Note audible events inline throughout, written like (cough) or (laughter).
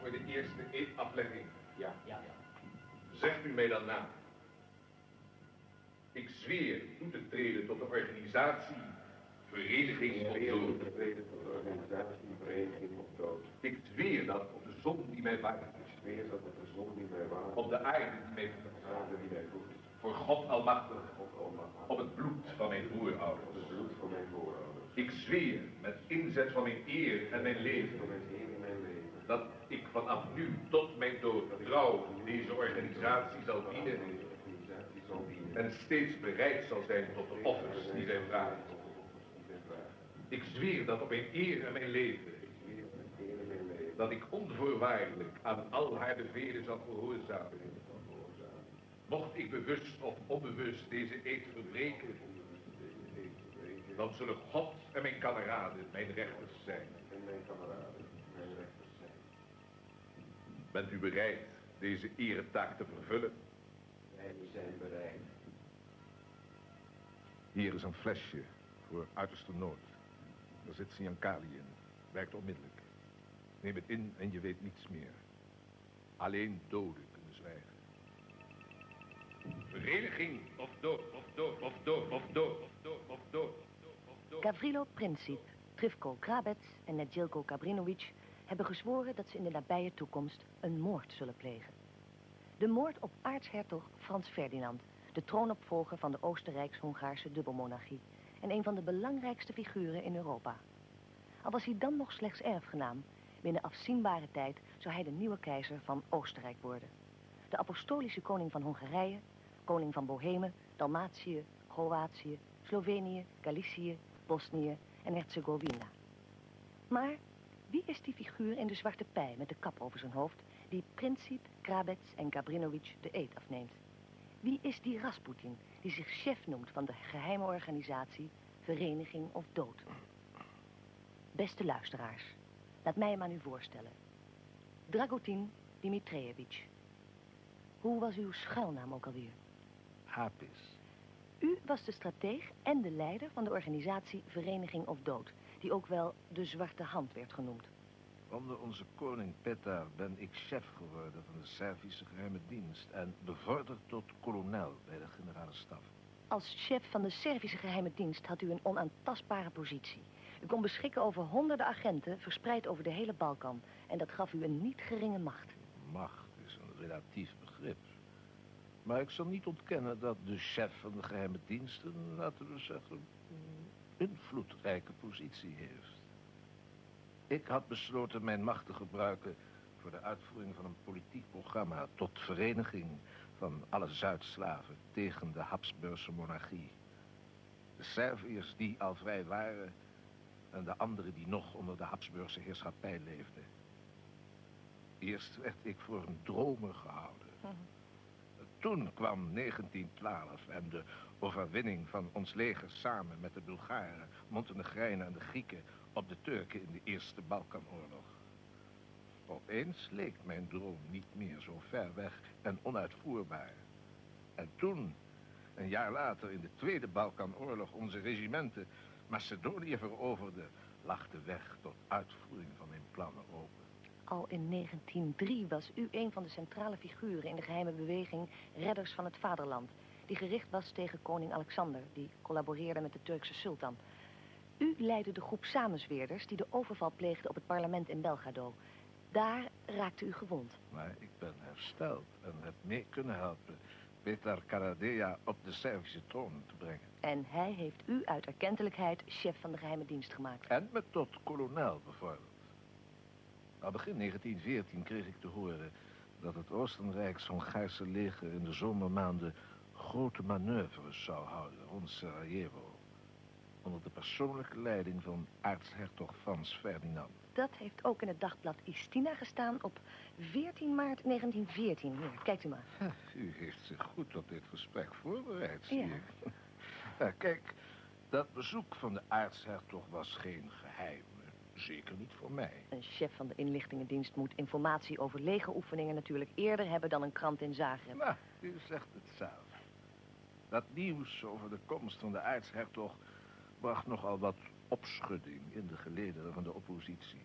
voor de eerste eetaflegging? Ja. Ja. Zegt u mij dan na. Ik zweer toe te treden tot de organisatie Vereniging op Dood. Ik zweer dat op de zon die mij waard. Ik zweer dat op de zon die mij waard. Op de aarde die mij voedt. Voor God almachtig. Op het bloed van mijn voorouders. Op het bloed van mijn voorouders. Ik zweer met inzet van mijn eer en mijn leven. Van mijn eer en mijn leven. Dat ik vanaf nu tot mijn dood trouw deze organisatie zal dienen. En steeds bereid zal zijn tot de offers die zij vragen. Ik zweer dat op mijn eer en mijn leven. Dat ik onvoorwaardelijk aan al haar bevelen zal gehoorzamen. Mocht ik bewust of onbewust deze eed verbreken, dan zullen God en mijn kameraden mijn rechters zijn. En mijn kameraden. Bent u bereid deze eretaak te vervullen? Wij zijn bereid. Hier is een flesje voor uiterste nood. Er zit Siankali in. Werkt onmiddellijk. Neem het in en je weet niets meer. Alleen doden kunnen zwijgen. Vereniging of dood, of dood, of dood, of dood, of dood, of dood. Gavrilo Princip, Trifko Krabets en Nedjelko Kabrinovic hebben gezworen dat ze in de nabije toekomst een moord zullen plegen. De moord op aartshertog Frans Ferdinand, de troonopvolger van de Oostenrijks-Hongaarse dubbelmonarchie en een van de belangrijkste figuren in Europa. Al was hij dan nog slechts erfgenaam, binnen afzienbare tijd zou hij de nieuwe keizer van Oostenrijk worden. De apostolische koning van Hongarije, koning van Bohemen, Dalmatië, Kroatië, Slovenië, Galicië, Bosnië en Herzegovina. Maar wie is die figuur in de zwarte pij met de kap over zijn hoofd... die Princip, Krabets en Gabrinovic de eed afneemt? Wie is die Rasputin die zich chef noemt van de geheime organisatie... Vereniging of Dood? Beste luisteraars, laat mij hem aan u voorstellen. Dragutin Dimitrievich. Hoe was uw schuilnaam ook alweer? Hapis. U was de strateeg en de leider van de organisatie Vereniging of Dood... die ook wel de Zwarte Hand werd genoemd. Onder onze koning Petar ben ik chef geworden van de Servische geheime dienst... en bevorderd tot kolonel bij de generale staf. Als chef van de Servische geheime dienst had u een onaantastbare positie. U kon beschikken over honderden agenten verspreid over de hele Balkan. En dat gaf u een niet geringe macht. Macht is een relatief begrip. Maar ik zal niet ontkennen dat de chef van de geheime diensten, laten we zeggen, invloedrijke positie heeft. Ik had besloten mijn macht te gebruiken voor de uitvoering van een politiek programma tot vereniging van alle Zuid-Slaven tegen de Habsburgse monarchie. De Serviërs die al vrij waren en de anderen die nog onder de Habsburgse heerschappij leefden. Eerst werd ik voor een dromer gehouden. Toen kwam 1912 en de overwinning van ons leger samen met de Bulgaren, Montenegrijnen en de Grieken op de Turken in de Eerste Balkanoorlog. Opeens leek mijn droom niet meer zo ver weg en onuitvoerbaar. En toen, een jaar later in de Tweede Balkanoorlog, onze regimenten Macedonië veroverden, lag de weg tot uitvoering van mijn plannen open. Al in 1903 was u een van de centrale figuren in de geheime beweging Redders van het Vaderland... die gericht was tegen koning Alexander, die collaboreerde met de Turkse sultan. U leidde de groep samenzweerders die de overval pleegde op het parlement in Belgrado. Daar raakte u gewond. Maar ik ben hersteld en heb mee kunnen helpen Petar Karadea op de Servische troon te brengen. En hij heeft u uit erkentelijkheid chef van de geheime dienst gemaakt. En me tot kolonel bijvoorbeeld. Al begin 1914 kreeg ik te horen dat het Oostenrijks-Hongaarse leger in de zomermaanden grote manoeuvres zou houden rond Sarajevo. Onder de persoonlijke leiding van aartshertog Frans Ferdinand. Dat heeft ook in het dagblad Istina gestaan op 14 maart 1914. Hier, kijkt u maar. U heeft zich goed op dit gesprek voorbereid, zie Ja. ik. Ja, kijk, dat bezoek van de aartshertog was geen geheim. Zeker niet voor mij. Een chef van de inlichtingendienst moet informatie over legeroefeningen natuurlijk eerder hebben dan een krant in Zagreb. Nou, u zegt het zelf. Dat nieuws over de komst van de aartshertog bracht nogal wat opschudding in de gelederen van de oppositie.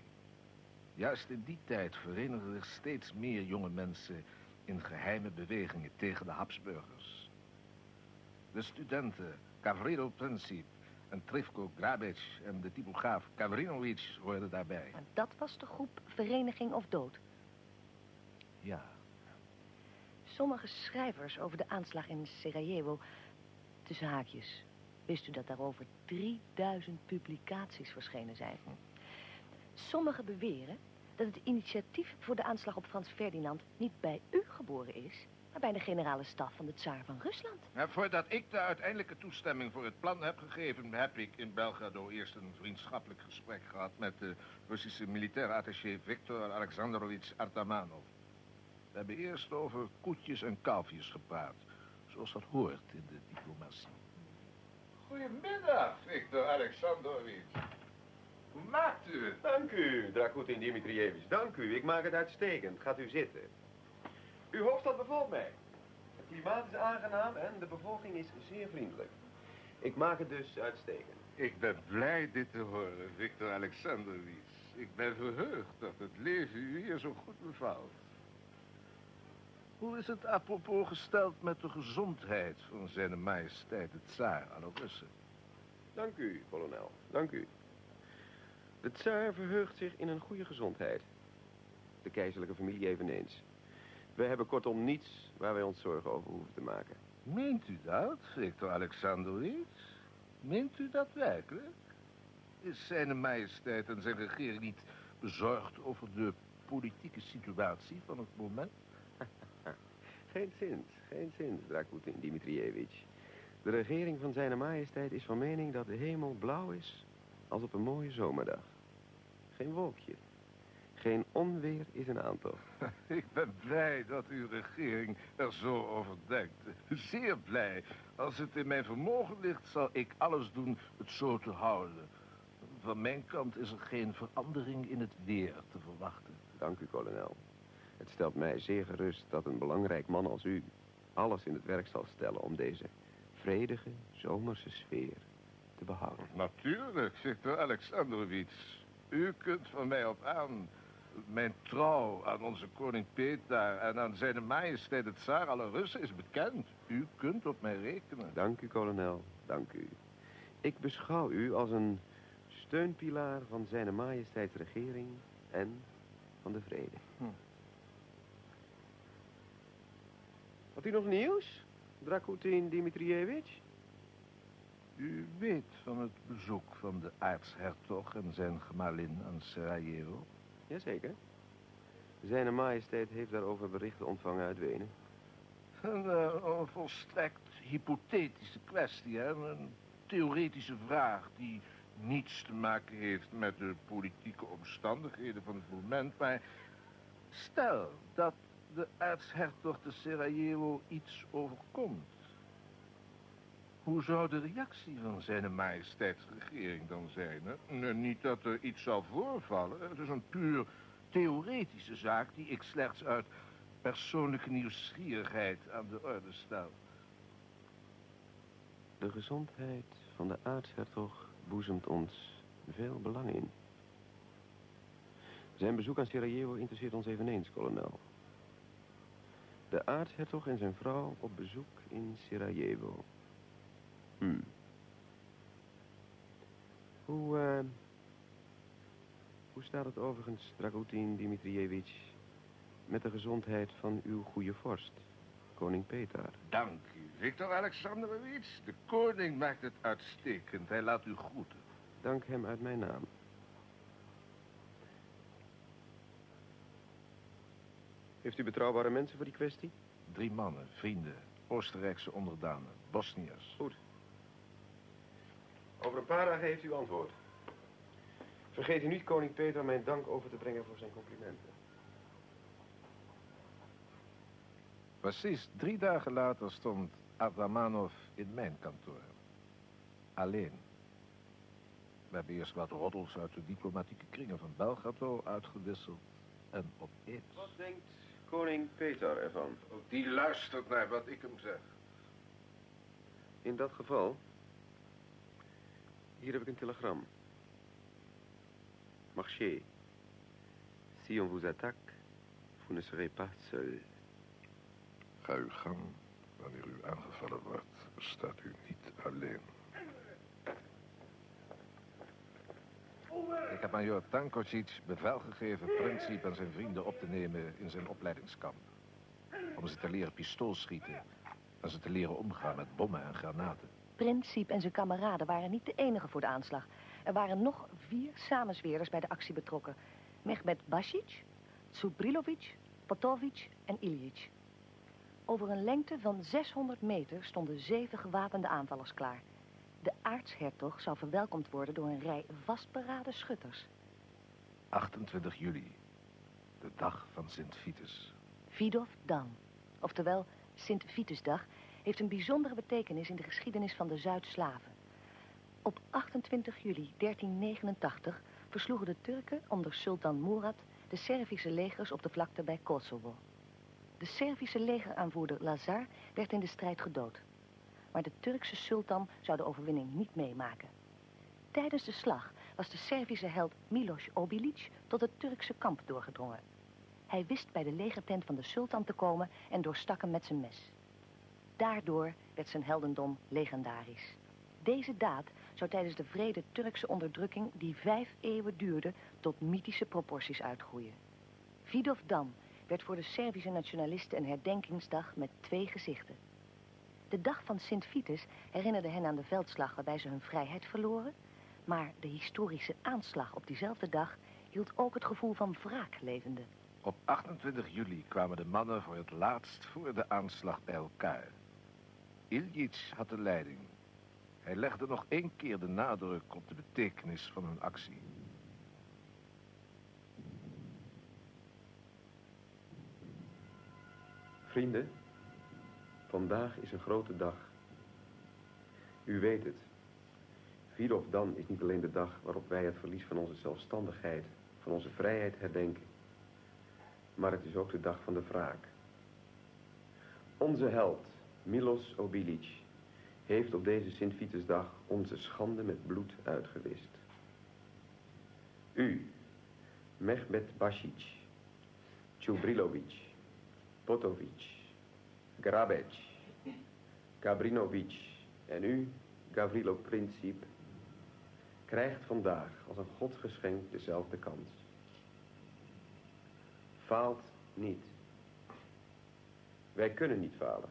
Juist in die tijd verenigden zich steeds meer jonge mensen in geheime bewegingen tegen de Habsburgers. De studenten Gavrilo Princip en Trifko Grabic en de typograaf Gavrinovic hoorden daarbij. Maar dat was de groep Vereniging of Dood. Ja, Sommige schrijvers over de aanslag in Sarajevo, tussen haakjes, wist u dat daarover 3000 publicaties verschenen zijn. Sommigen beweren dat het initiatief voor de aanslag op Frans Ferdinand niet bij u geboren is, maar bij de generale staf van de tsaar van Rusland. En voordat ik de uiteindelijke toestemming voor het plan heb gegeven... heb ik in Belgrado eerst een vriendschappelijk gesprek gehad... met de Russische militair attaché Viktor Alexandrovich Artamanov. We hebben eerst over koetjes en kalfjes gepraat. Zoals dat hoort in de diplomatie. Goedemiddag, Viktor Alexandrovich. Hoe maakt u het? Dank u, Drakutin Dimitrievich. Dank u. Ik maak het uitstekend. Gaat u zitten. Uw hoofdstad bevalt mij. Het klimaat is aangenaam en de bevolking is zeer vriendelijk. Ik maak het dus uitstekend. Ik ben blij dit te horen, Viktor Alexandrovich. Ik ben verheugd dat het leven u hier zo goed bevalt. Hoe is het apropos gesteld met de gezondheid van zijn majesteit de tsaar Russen? Dank u, kolonel. Dank u. De tsaar verheugt zich in een goede gezondheid. De keizerlijke familie eveneens. We hebben kortom niets waar wij ons zorgen over hoeven te maken. Meent u dat, Viktor Alexandrovich? Meent u dat werkelijk? Is zijn majesteit en zijn regering niet bezorgd over de politieke situatie van het moment? (laughs) Geen zins, geen zins, Drakutin Dimitrievich. De regering van zijn majesteit is van mening dat de hemel blauw is als op een mooie zomerdag. Geen wolkje. Geen onweer is een aantocht. (laughs) Ik ben blij dat uw regering er zo over denkt. Zeer blij. Als het in mijn vermogen ligt, zal ik alles doen het zo te houden. Van mijn kant is er geen verandering in het weer te verwachten. Dank u, kolonel. Het stelt mij zeer gerust dat een belangrijk man als u alles in het werk zal stellen om deze vredige zomerse sfeer te behouden. Natuurlijk, Victor Alexandrovich. U kunt van mij op aan. Mijn trouw aan onze koning Peter en aan zijn majesteit het tsaar alle Russen is bekend. U kunt op mij rekenen. Dank u, kolonel. Dank u. Ik beschouw u als een steunpilaar van zijn majesteitsregering en van de vrede. Hm. Had u nog nieuws, Drakutin Dimitrievich? U weet van het bezoek van de aartshertog en zijn gemalin aan Sarajevo. Jazeker. Zijn majesteit heeft daarover berichten ontvangen uit Wenen. Een, eh, volstrekt hypothetische kwestie? Een theoretische vraag die niets te maken heeft met de politieke omstandigheden van het moment. Maar stel dat de aartshertog de Sarajevo iets overkomt. Hoe zou de reactie van zijn majesteitsregering dan zijn? Niet dat er iets zal voorvallen. Het is een puur theoretische zaak die ik slechts uit persoonlijke nieuwsgierigheid aan de orde stel. De gezondheid van de aartshertog boezemt ons veel belang in. Zijn bezoek aan Sarajevo interesseert ons eveneens, kolonel. De aartshertog en zijn vrouw op bezoek in Sarajevo. Hm. Hoe, eh, hoe staat het overigens, Dragutin Dimitrievich, met de gezondheid van uw goede vorst, koning Petar? Dank u, Victor Alexandrovich. De koning maakt het uitstekend. Hij laat u groeten. Dank hem uit mijn naam. Heeft u betrouwbare mensen voor die kwestie? Drie mannen, vrienden, Oostenrijkse onderdanen, Bosniërs. Over een paar dagen heeft u antwoord. Vergeet u niet koning Peter mijn dank over te brengen voor zijn complimenten. Precies drie dagen later stond Adamanov in mijn kantoor. Alleen. We hebben eerst wat roddels uit de diplomatieke kringen van Belgrado uitgewisseld. En opeens... Wat denkt koning Peter ervan? Ook die luistert naar wat ik hem zeg. In dat geval... Hier heb ik een telegram. Marché. Si on vous attaque, vous ne serez pas seul. Ga uw gang. Wanneer u aangevallen wordt, staat u niet alleen. Ik heb majoor Tankocic bevel gegeven Princip en zijn vrienden op te nemen in zijn opleidingskamp. Om ze te leren pistoolschieten en ze te leren omgaan met bommen en granaten. Princip en zijn kameraden waren niet de enige voor de aanslag. Er waren nog vier samenzweerders bij de actie betrokken. Mehmet Basic, Subrilovic, Potovic en Iljic. Over een lengte van 600 meter stonden zeven gewapende aanvallers klaar. De aartshertog zou verwelkomd worden door een rij vastberaden schutters. 28 juli, de dag van Sint Vitus. Vidov Dan, oftewel Sint-Vitusdag, heeft een bijzondere betekenis in de geschiedenis van de Zuid-Slaven. Op 28 juli 1389 versloegen de Turken onder sultan Murad de Servische legers op de vlakte bij Kosovo. De Servische legeraanvoerder Lazar werd in de strijd gedood. Maar de Turkse sultan zou de overwinning niet meemaken. Tijdens de slag was de Servische held Milos Obilic tot het Turkse kamp doorgedrongen. Hij wist bij de legertent van de sultan te komen en doorstak hem met zijn mes. Daardoor werd zijn heldendom legendarisch. Deze daad zou tijdens de vrede Turkse onderdrukking die vijf eeuwen duurde tot mythische proporties uitgroeien. Vidov Dan werd voor de Servische nationalisten een herdenkingsdag met twee gezichten. De dag van Sint Vitus herinnerde hen aan de veldslag waarbij ze hun vrijheid verloren, maar de historische aanslag op diezelfde dag hield ook het gevoel van wraak levende. Op 28 juli kwamen de mannen voor het laatst voor de aanslag bij elkaar. Iljic had de leiding. Hij legde nog één keer de nadruk op de betekenis van hun actie. Vrienden, vandaag is een grote dag. U weet het. Vidov Dan is niet alleen de dag waarop wij het verlies van onze zelfstandigheid, van onze vrijheid herdenken. Maar het is ook de dag van de wraak. Onze held, Milos Obilic, heeft op deze Sint-Vitusdag onze schande met bloed uitgewist. U, Mehmet Basic, Čubrilovic, Potovic, Grabec, Gabrinovic en u, Gavrilo Princip, krijgt vandaag als een godsgeschenk dezelfde kans. Faalt niet. Wij kunnen niet falen.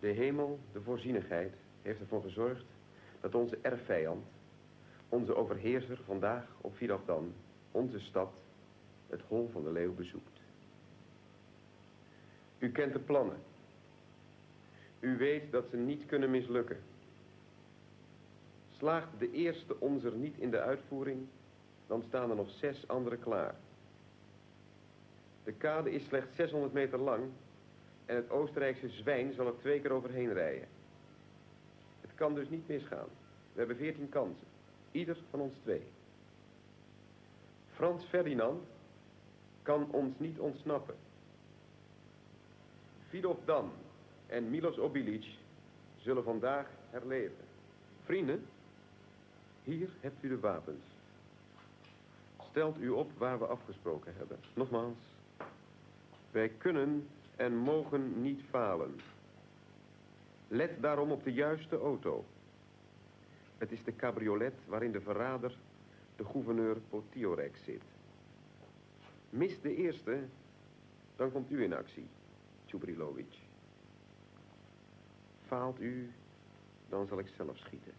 De hemel, de voorzienigheid, heeft ervoor gezorgd dat onze erfvijand, onze overheerser vandaag op Vidafdan, onze stad, het hol van de leeuw bezoekt. U kent de plannen. U weet dat ze niet kunnen mislukken. Slaagt de eerste onzer niet in de uitvoering, dan staan er nog zes andere klaar. De kade is slechts 600 meter lang en het Oostenrijkse zwijn zal er twee keer overheen rijden. Het kan dus niet misgaan. We hebben veertien kansen. Ieder van ons twee. Frans Ferdinand kan ons niet ontsnappen. Vidov Dan en Milos Obilic zullen vandaag herleven. Vrienden, hier hebt u de wapens. Stelt u op waar we afgesproken hebben. Nogmaals, wij kunnen en mogen niet falen. Let daarom op de juiste auto. Het is de cabriolet waarin de verrader, de gouverneur Potiorek, zit. Mis de eerste, dan komt u in actie, Tjubrilovic. Faalt u, dan zal ik zelf schieten.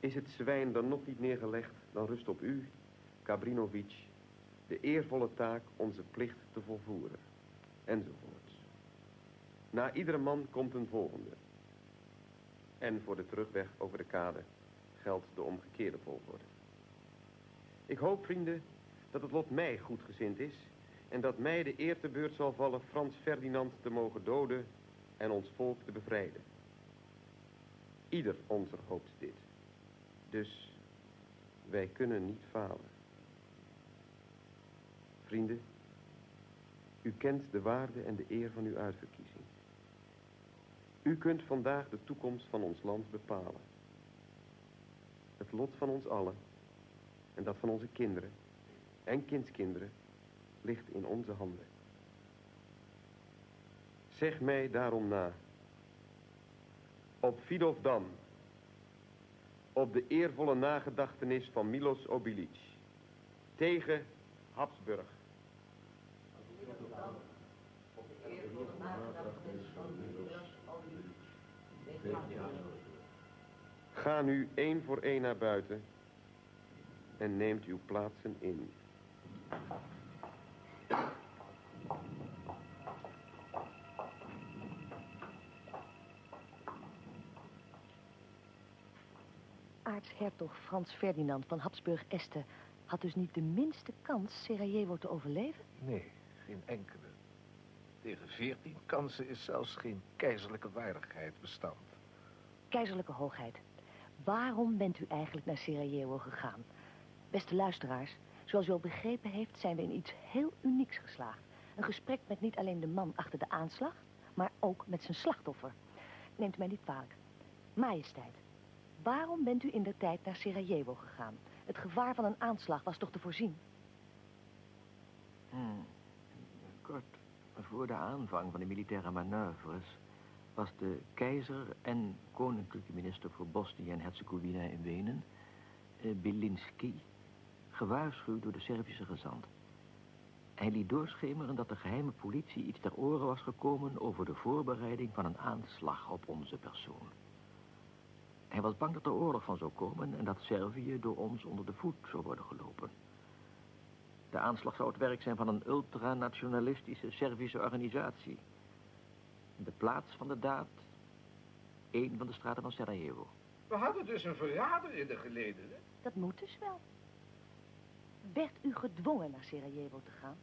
Is het zwijn dan nog niet neergelegd, dan rust op u, Kabrinovic, de eervolle taak onze plicht te volvoeren. Enzovoorts. Na iedere man komt een volgende. En voor de terugweg over de kade geldt de omgekeerde volgorde. Ik hoop, vrienden, dat het lot mij goedgezind is... en dat mij de eer te beurt zal vallen Frans Ferdinand te mogen doden... en ons volk te bevrijden. Ieder onzer hoopt dit. Dus wij kunnen niet falen. Vrienden, u kent de waarde en de eer van uw uitverkiezing. U kunt vandaag de toekomst van ons land bepalen. Het lot van ons allen en dat van onze kinderen en kindskinderen ligt in onze handen. Zeg mij daarom na. Op Vidovdan. Op de eervolle nagedachtenis van Milos Obilic. Tegen Habsburg. Ga nu één voor één naar buiten en neemt uw plaatsen in. Aartshertog Frans Ferdinand van Habsburg-Este had dus niet de minste kans Sarajevo te overleven? Nee, geen enkele. Tegen veertien kansen is zelfs geen keizerlijke waardigheid bestand. Keizerlijke hoogheid, waarom bent u eigenlijk naar Sarajevo gegaan? Beste luisteraars, zoals u al begrepen heeft, zijn we in iets heel unieks geslaagd. Een gesprek met niet alleen de man achter de aanslag, maar ook met zijn slachtoffer. Neemt u mij niet kwalijk. Majesteit, waarom bent u in de tijd naar Sarajevo gegaan? Het gevaar van een aanslag was toch te voorzien? Hmm. Kort voor de aanvang van de militaire manoeuvres was de keizer en koninklijke minister voor Bosnië en Herzegovina in Wenen, eh, Bilinski, gewaarschuwd door de Servische gezant. Hij liet doorschemeren dat de geheime politie iets ter oren was gekomen over de voorbereiding van een aanslag op onze persoon. Hij was bang dat er oorlog van zou komen en dat Servië door ons onder de voet zou worden gelopen. De aanslag zou het werk zijn van een ultranationalistische Servische organisatie. De plaats van de daad, één van de straten van Sarajevo. We hadden dus een verrader in de gelederen. Dat moet dus wel. Werd u gedwongen naar Sarajevo te gaan?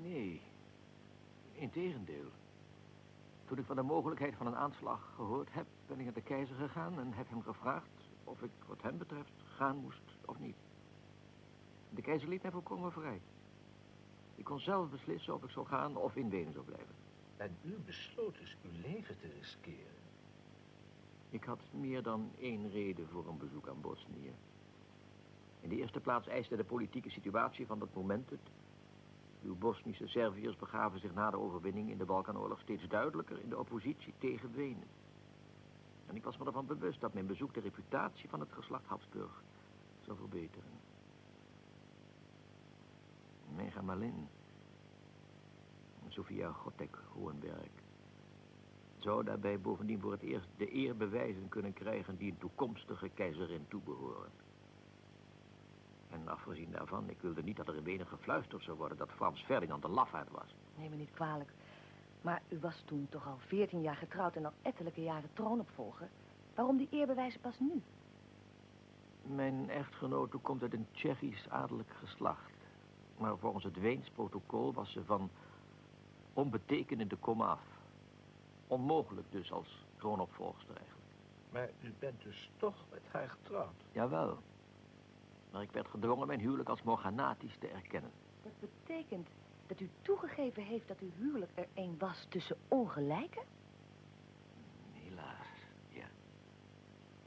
Nee, integendeel. Toen ik van de mogelijkheid van een aanslag gehoord heb, ben ik naar de keizer gegaan en heb hem gevraagd of ik wat hem betreft gaan moest of niet. De keizer liet mij volkomen vrij. Ik kon zelf beslissen of ik zou gaan of in Wenen zou blijven. En u besloot dus uw leven te riskeren. Ik had meer dan één reden voor een bezoek aan Bosnië. In de eerste plaats eiste de politieke situatie van dat moment het. Uw Bosnische Serviërs begaven zich na de overwinning in de Balkanoorlog steeds duidelijker in de oppositie tegen Wenen. En ik was me ervan bewust dat mijn bezoek de reputatie van het geslacht Habsburg zou verbeteren. Mijn gemalin, Sofia Gotek Hohenberg, zou daarbij bovendien voor het eerst de eerbewijzen kunnen krijgen die een toekomstige keizerin toebehoren. En afgezien daarvan, ik wilde niet dat er in Wenen gefluisterd zou worden dat Frans Ferdinand een lafaard was. Neem me niet kwalijk. Maar u was toen toch al 14 jaar getrouwd en al ettelijke jaren troonopvolger. Waarom die eerbewijzen pas nu? Mijn echtgenote komt uit een Tsjechisch adellijk geslacht. Maar volgens het Weens protocol was ze van onbetekenende kom af. Onmogelijk dus als troonopvolgster eigenlijk. Maar u bent dus toch met haar getrouwd. Jawel. Maar ik werd gedwongen mijn huwelijk als morganatisch te erkennen. Dat betekent dat u toegegeven heeft dat uw huwelijk er een was tussen ongelijken? Helaas, ja.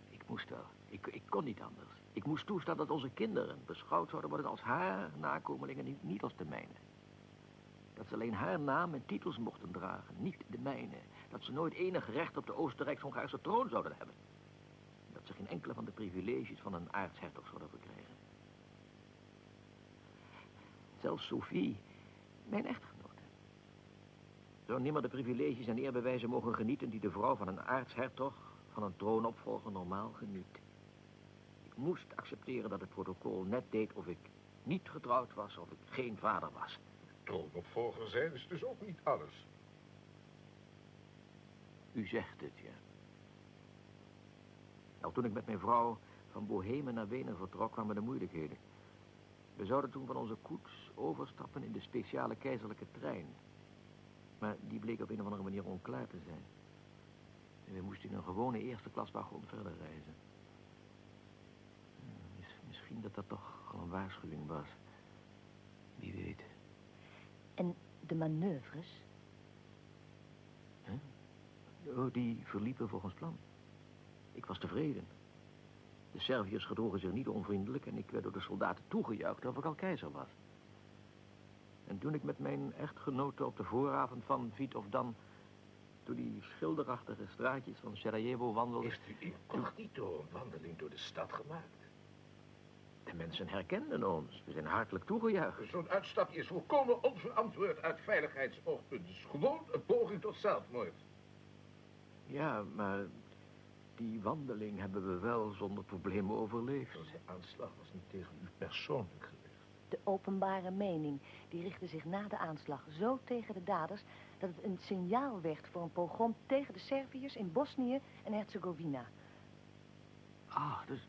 Ik moest wel. Ik, ik kon niet anders. Ik moest toestaan dat onze kinderen beschouwd zouden worden als haar nakomelingen, niet, niet als de mijne. Dat ze alleen haar naam en titels mochten dragen, niet de mijne. Dat ze nooit enig recht op de Oostenrijks-Hongaarse troon zouden hebben. Dat ze geen enkele van de privileges van een aartshertog zouden verkrijgen. Zelfs Sophie, mijn echtgenote, zou nimmer de privileges en eerbewijzen mogen genieten die de vrouw van een aartshertog, van een troonopvolger normaal geniet. Ik moest accepteren dat het protocol net deed of ik niet getrouwd was of ik geen vader was. Troonopvolger zijn is dus ook niet alles. U zegt het, ja. Nou, toen ik met mijn vrouw van Bohemen naar Wenen vertrok, kwamen de moeilijkheden. We zouden toen van onze koets overstappen in de speciale keizerlijke trein. Maar die bleek op een of andere manier onklaar te zijn. En we moesten in een gewone eerste klas wagon verder reizen. Mis- Misschien dat dat toch al een waarschuwing was. Wie weet. En de manoeuvres? Oh, die verliepen volgens plan. Ik was tevreden. De Serviërs gedroegen zich niet onvriendelijk en ik werd door de soldaten toegejuicht of ik al keizer was. En toen ik met mijn echtgenote op de vooravond van Viet of Dan door die schilderachtige straatjes van Sarajevo wandelde... Heeft u incognito een wandeling door de stad gemaakt? De mensen herkenden ons. We zijn hartelijk toegejuicht. Zo'n uitstapje is volkomen onverantwoord uit veiligheidsoogpunt. Het is gewoon een poging tot zelfmoord. Ja, maar die wandeling hebben we wel zonder problemen overleefd. De aanslag was niet tegen u persoonlijk gericht. De openbare mening die richtte zich na de aanslag zo tegen de daders... dat het een signaal werd voor een pogrom tegen de Serviërs in Bosnië en Herzegovina. Ah, dus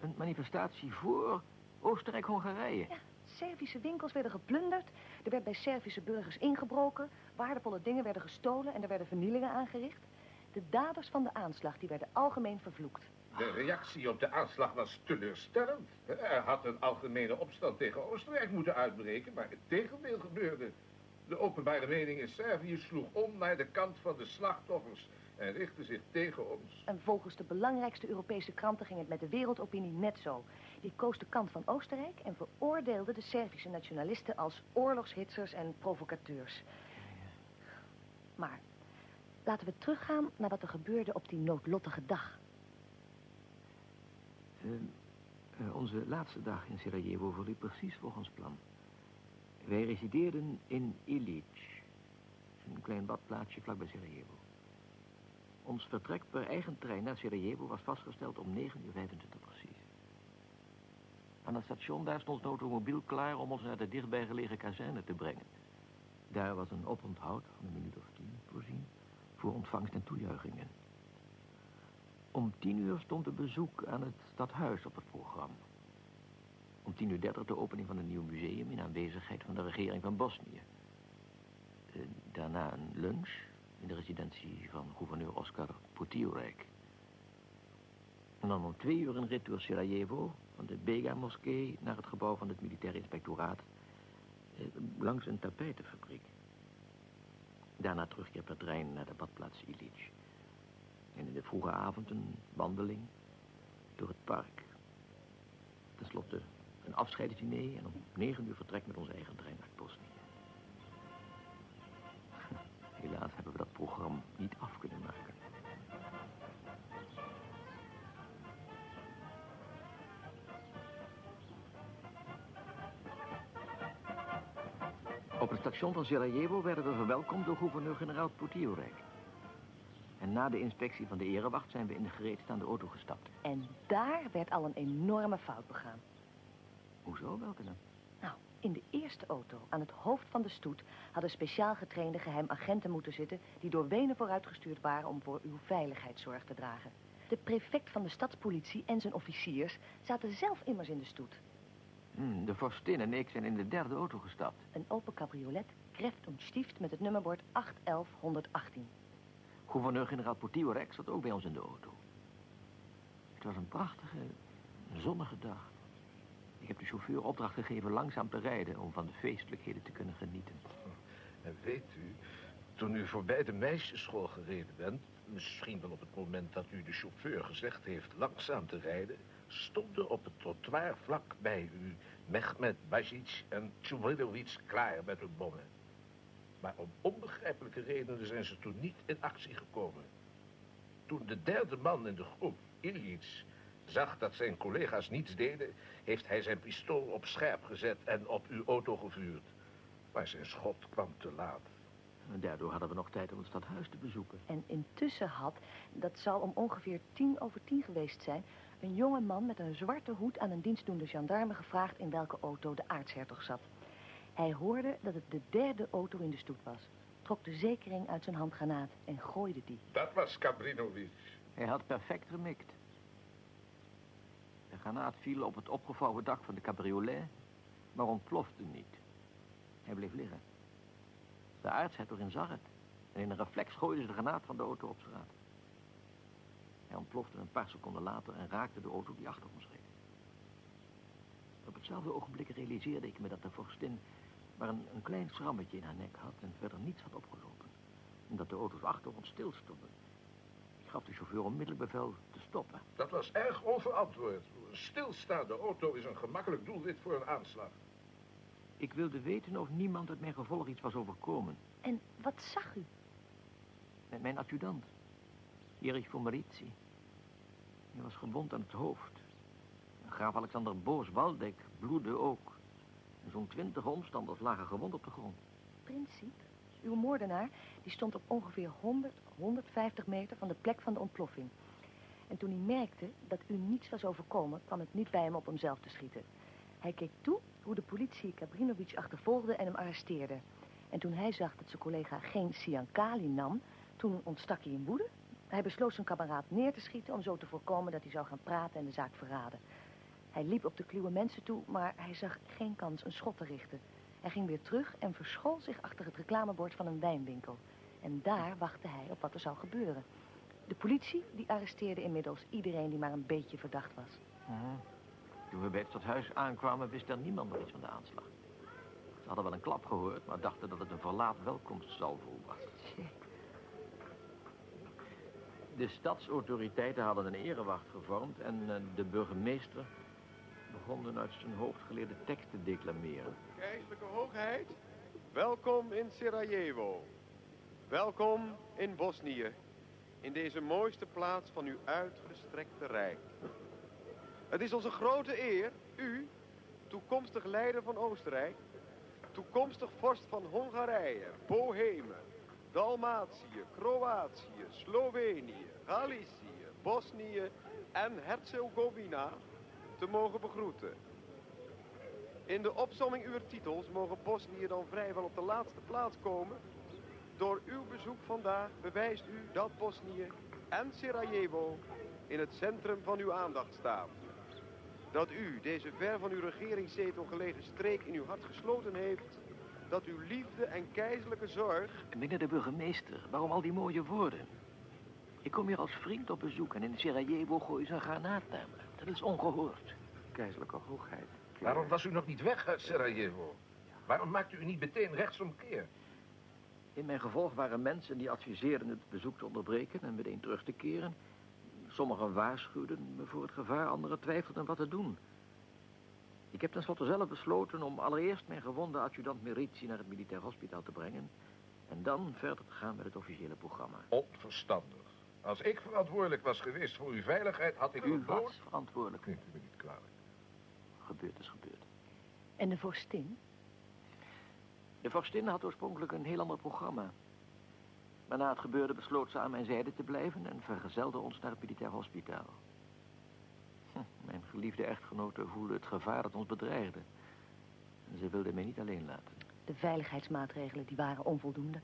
een manifestatie voor Oostenrijk-Hongarije. Ja, Servische winkels werden geplunderd, er werd bij Servische burgers ingebroken... waardevolle dingen werden gestolen en er werden vernielingen aangericht. De daders van de aanslag die werden algemeen vervloekt. De reactie op de aanslag was teleurstellend. Er had een algemene opstand tegen Oostenrijk moeten uitbreken, maar het tegendeel gebeurde. De openbare mening in Servië sloeg om naar de kant van de slachtoffers en richtte zich tegen ons. En volgens de belangrijkste Europese kranten ging het met de wereldopinie net zo. Die koos de kant van Oostenrijk en veroordeelde de Servische nationalisten als oorlogshitsers en provocateurs. Maar laten we teruggaan naar wat er gebeurde op die noodlottige dag. Eh, eh, onze laatste dag in Sarajevo verliep precies volgens plan. Wij resideerden in Ilic, een klein badplaatsje vlakbij Sarajevo. Ons vertrek per eigen trein naar Sarajevo was vastgesteld om 9 uur 25 precies. Aan het station daar stond een automobiel klaar om ons naar de dichtbijgelegen kazerne te brengen. Daar was een oponthoud van een minuut of tien voorzien voor ontvangst en toejuichingen. Om tien uur stond een bezoek aan het stadhuis op het programma. Om tien uur dertig de opening van een nieuw museum in aanwezigheid van de regering van Bosnië. Eh, daarna een lunch in de residentie van gouverneur Oscar Putiorek. En dan om twee uur een rit door Sarajevo, van de Bega-moskee naar het gebouw van het militair inspectoraat, eh, langs een tapijtenfabriek. Daarna terugkeer per trein naar de badplaats Ilic. En in de vroege avond een wandeling door het park. Ten slotte een afscheidsdiner en om negen uur vertrek met onze eigen trein naar Bosnië. (laughs) Helaas niet af kunnen maken. Op het station van Sarajevo werden we verwelkomd door gouverneur-generaal Putiorek. En na de inspectie van de erewacht zijn we in de gereedstaande auto gestapt. En daar werd al een enorme fout begaan. Hoezo, welke dan? In de eerste auto, aan het hoofd van de stoet... hadden speciaal getrainde geheim agenten moeten zitten... die door Wenen vooruitgestuurd waren om voor uw veiligheid zorg te dragen. De prefect van de stadspolitie en zijn officiers zaten zelf immers in de stoet. Hmm, de vorstin en ik zijn in de derde auto gestapt. Een open cabriolet, kreft und stieft met het nummerbord 811118. Gouverneur-generaal Potiorek zat ook bij ons in de auto. Het was een prachtige, zonnige dag. Ik heb de chauffeur opdracht gegeven langzaam te rijden... om van de feestelijkheden te kunnen genieten. En weet u, toen u voorbij de meisjesschool gereden bent... misschien wel op het moment dat u de chauffeur gezegd heeft langzaam te rijden... stonden op het trottoir vlak bij u Mehmet Bajic en Tjumilovic klaar met hun bommen. Maar om onbegrijpelijke redenen zijn ze toen niet in actie gekomen. Toen de derde man in de groep, Ilyich, zag dat zijn collega's niets deden... heeft hij zijn pistool op scherp gezet en op uw auto gevuurd. Maar zijn schot kwam te laat. En daardoor hadden we nog tijd om het stadhuis te bezoeken. En intussen had, dat zal om ongeveer tien over tien geweest zijn... een jonge man met een zwarte hoed aan een dienstdoende gendarme gevraagd... in welke auto de aartshertog zat. Hij hoorde dat het de derde auto in de stoet was. Trok de zekering uit zijn handgranaat en gooide die. Dat was Kabrinovic. Hij had perfect gemikt. Granaat viel op het opgevouwen dak van de cabriolet, maar ontplofte niet. Hij bleef liggen. De aartshertogin zag het en in een reflex gooide ze de granaat van de auto op straat. Hij ontplofte een paar seconden later en raakte de auto die achter ons reed. Op hetzelfde ogenblik realiseerde ik me dat de vorstin maar een, een klein schrammetje in haar nek had en verder niets had opgelopen. En dat de auto's achter ons stilstonden. Ik gaf de chauffeur onmiddellijk bevel te stoppen. Dat was erg onverantwoord. Een stilstaande auto is een gemakkelijk doelwit voor een aanslag. Ik wilde weten of niemand uit mijn gevolg iets was overkomen. En wat zag u? Met mijn adjudant, Erich von Maritzi. Hij was gewond aan het hoofd. Graaf Alexander Boos Waldeck bloedde ook. En zo'n twintig omstanders lagen gewond op de grond. Princip, uw moordenaar, die stond op ongeveer 100, 150 meter van de plek van de ontploffing. En toen hij merkte dat u niets was overkomen, kwam het niet bij hem op om zelf te schieten. Hij keek toe hoe de politie Kabrinovic achtervolgde en hem arresteerde. En toen hij zag dat zijn collega geen Siankali nam, toen ontstak hij in woede. Hij besloot zijn kameraad neer te schieten om zo te voorkomen dat hij zou gaan praten en de zaak verraden. Hij liep op de kluwe mensen toe, maar hij zag geen kans een schot te richten. Hij ging weer terug en verschool zich achter het reclamebord van een wijnwinkel. En daar wachtte hij op wat er zou gebeuren. De politie die arresteerde inmiddels iedereen die maar een beetje verdacht was. Toen we bij het stadhuis aankwamen, wist er niemand nog iets van de aanslag. Ze hadden wel een klap gehoord, maar dachten dat het een verlaat welkomstsalvo was. De stadsautoriteiten hadden een erewacht gevormd en eh, de burgemeester begon uit zijn hoofd geleerde tekst te declameren. Keizerlijke hoogheid, welkom in Sarajevo. Welkom in Bosnië, in deze mooiste plaats van uw uitgestrekte rijk. Het is onze grote eer, u, toekomstig leider van Oostenrijk, toekomstig vorst van Hongarije, Bohemen, Dalmatië, Kroatië, Slovenië, Galicië, Bosnië en Herzegovina te mogen begroeten. In de opsomming uw titels mogen Bosnië dan vrijwel op de laatste plaats komen. Door uw bezoek vandaag bewijst u dat Bosnië en Sarajevo in het centrum van uw aandacht staan. Dat u deze ver van uw regeringszetel gelegen streek in uw hart gesloten heeft. Dat uw liefde en keizerlijke zorg Meneer de burgemeester, waarom al die mooie woorden? Ik kom hier als vriend op bezoek en in Sarajevo gooien ze een granaat naar me. Dat is ongehoord. Keizerlijke hoogheid. Waarom was u nog niet weg uit Sarajevo? Waarom maakte u niet meteen rechtsomkeer? In mijn gevolg waren mensen die adviseerden het bezoek te onderbreken en meteen terug te keren. Sommigen waarschuwden me voor het gevaar, anderen twijfelden wat te doen. Ik heb tenslotte zelf besloten om allereerst mijn gewonde adjudant Merici naar het militair hospitaal te brengen. En dan verder te gaan met het officiële programma. Onverstandig. Als ik verantwoordelijk was geweest voor uw veiligheid, had ik U was verantwoordelijk. Neemt u me niet kwalijk. Gebeurd is gebeurd. En de vorstin? De vorstin had oorspronkelijk een heel ander programma. Maar na het gebeurde besloot ze aan mijn zijde te blijven en vergezelde ons naar het militair hospitaal. Hm, mijn geliefde echtgenote voelde het gevaar dat ons bedreigde. En ze wilde mij niet alleen laten. De veiligheidsmaatregelen die waren onvoldoende.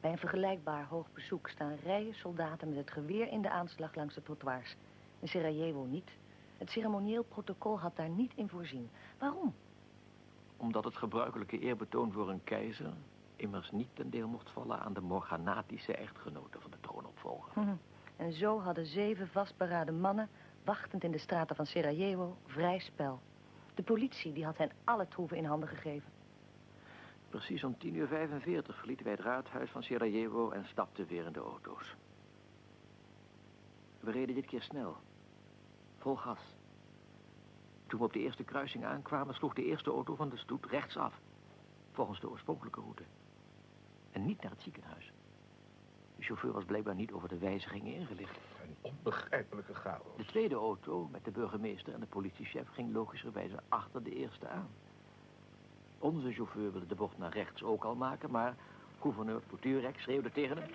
Bij een vergelijkbaar hoog bezoek staan rijen soldaten met het geweer in de aanslag langs de trottoirs. In Sarajevo niet. Het ceremonieel protocol had daar niet in voorzien. Waarom? Omdat het gebruikelijke eerbetoon voor een keizer... immers niet ten deel mocht vallen aan de morganatische echtgenote van de troonopvolger. Hm. En zo hadden zeven vastberaden mannen, wachtend in de straten van Sarajevo, vrij spel. De politie die had hen alle troeven in handen gegeven. Precies om 10 uur 45 verlieten wij het raadhuis van Sarajevo en stapten weer in de auto's. We reden dit keer snel. Vol gas. Toen we op de eerste kruising aankwamen, sloeg de eerste auto van de stoet rechtsaf. Volgens de oorspronkelijke route. En niet naar het ziekenhuis. De chauffeur was blijkbaar niet over de wijzigingen ingelicht. Een onbegrijpelijke chaos. De tweede auto met de burgemeester en de politiechef ging logischerwijze achter de eerste aan. Onze chauffeur wilde de bocht naar rechts ook al maken, maar gouverneur Couturek schreeuwde tegen hem.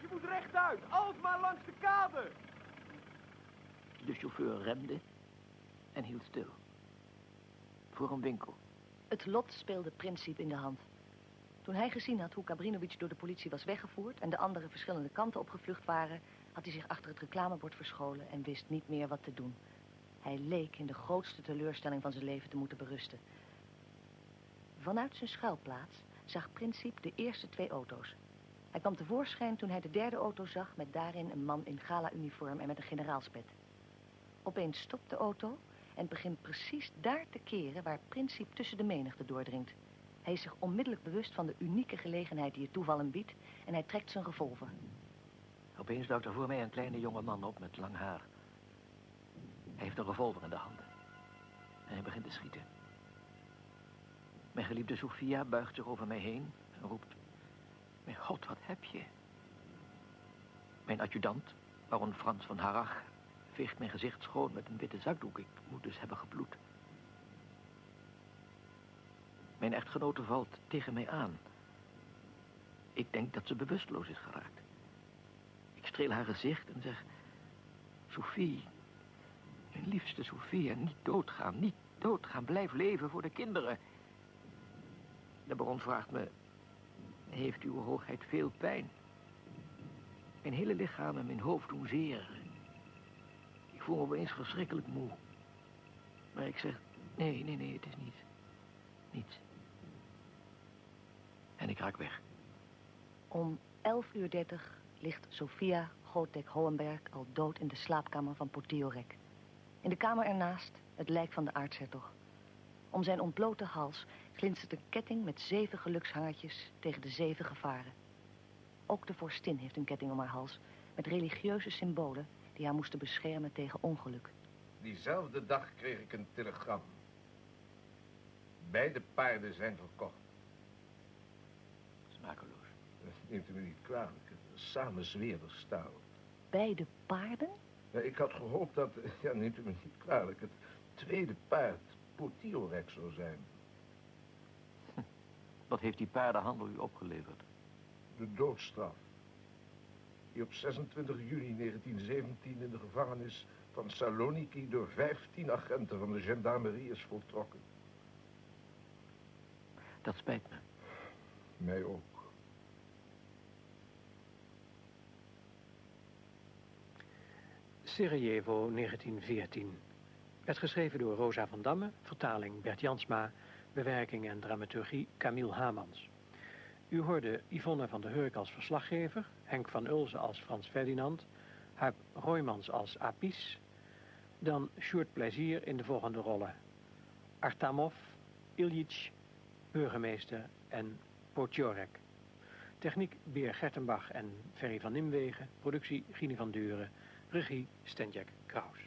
Je moet rechtuit, alsmaar langs de kade. De chauffeur remde en hield stil. Voor een winkel. Het lot speelde Princip in de hand. Toen hij gezien had hoe Kabrinovic door de politie was weggevoerd... en de anderen verschillende kanten opgevlucht waren... had hij zich achter het reclamebord verscholen en wist niet meer wat te doen. Hij leek in de grootste teleurstelling van zijn leven te moeten berusten. Vanuit zijn schuilplaats zag Princip de eerste twee auto's. Hij kwam tevoorschijn toen hij de derde auto zag... met daarin een man in gala-uniform en met een generaalspet. Opeens stopt de auto en begint precies daar te keren... waar Princip tussen de menigte doordringt. Hij is zich onmiddellijk bewust van de unieke gelegenheid die het toeval hem biedt... en hij trekt zijn revolver. Opeens duikt er voor mij een kleine jonge man op met lang haar. Hij heeft een revolver in de handen. En hij begint te schieten. Mijn geliefde Sophia buigt zich over mij heen en roept... Mijn god, wat heb je? Mijn adjudant, baron Frans van Harag, veegt mijn gezicht schoon met een witte zakdoek. Ik moet dus hebben gebloed. Mijn echtgenote valt tegen mij aan. Ik denk dat ze bewusteloos is geraakt. Ik streel haar gezicht en zeg... Sophie, mijn liefste Sophie, niet doodgaan, niet doodgaan. Blijf leven voor de kinderen. De baron vraagt me... Heeft uw hoogheid veel pijn? Mijn hele lichaam en mijn hoofd doen zeer. Voel me opeens verschrikkelijk moe. Maar ik zeg... Nee, nee, nee, het is niets. Niets. En ik raak weg. Om 11 uur 30 ligt Sophia Gotek-Hohenberg al dood in de slaapkamer van Portiorek. In de kamer ernaast het lijk van de aartshertog. Om zijn ontblote hals glinstert een ketting met zeven gelukshangertjes tegen de zeven gevaren. Ook de vorstin heeft een ketting om haar hals met religieuze symbolen die haar moesten beschermen tegen ongeluk. Diezelfde dag kreeg ik een telegram. Beide paarden zijn verkocht. Smakeloos. Neemt u me niet kwalijk. Samenzweerder staal. Beide paarden? Ja, ik had gehoopt dat, (laughs) ja, neemt u me niet kwalijk, het tweede paard Potiorek zou zijn. Wat heeft die paardenhandel u opgeleverd? De doodstraf. Die op 26 juni 1917 in de gevangenis van Saloniki door 15 agenten van de gendarmerie is voltrokken. Dat spijt me. Mij ook. Sarajevo 1914. Werd geschreven door Rosa van Damme, vertaling Bert Jansma, bewerking en dramaturgie Camille Hamans. U hoorde Yvonne van der Hurk als verslaggever, Henk van Ulzen als Frans Ferdinand, Huip Roymans als Apis, dan Sjoerd Plezier in de volgende rollen. Artamov, Ilyich, burgemeester en Potjorek. Techniek Beer Gertenbach en Ferry van Nimwegen, productie Gini van Duren, regie Stenjak Kraus.